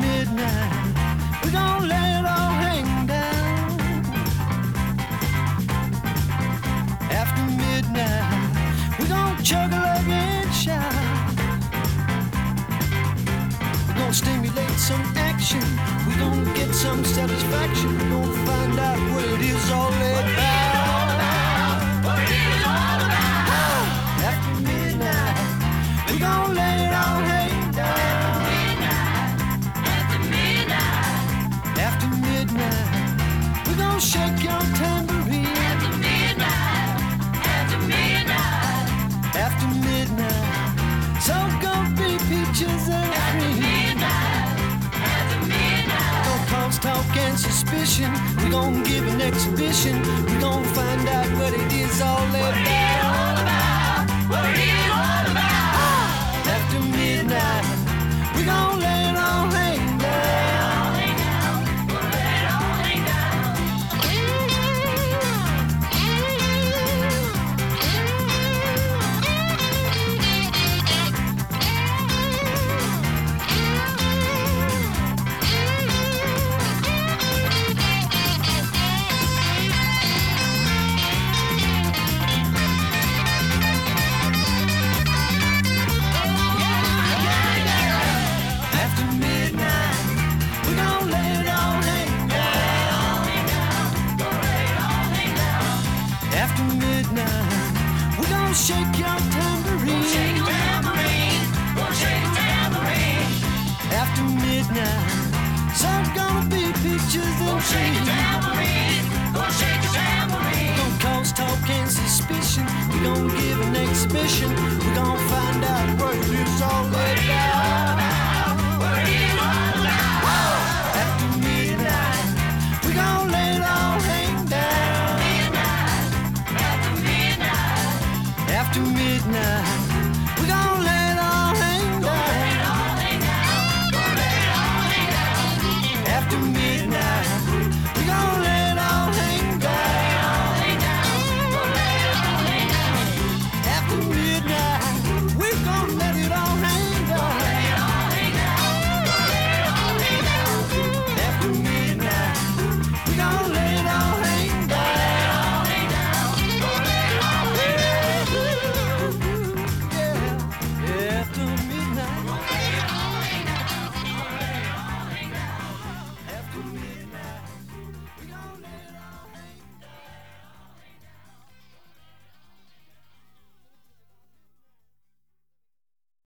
midnight, we're gonna let it all hang down. After midnight, we're gonna chug a lug and shout. We're gonna stimulate some action. We're gonna get some satisfaction. Talk and suspicion. We're gonna give an exhibition. We're gonna find out what it is all about. Midnight, we're gonna shake your tambourine. After midnight, so gonna be peaches and cream. Gonna cause talk and suspicion. We're gonna give an exhibition. We're gonna find out what it is all about. after midnight. We're to let it all hang. After midnight.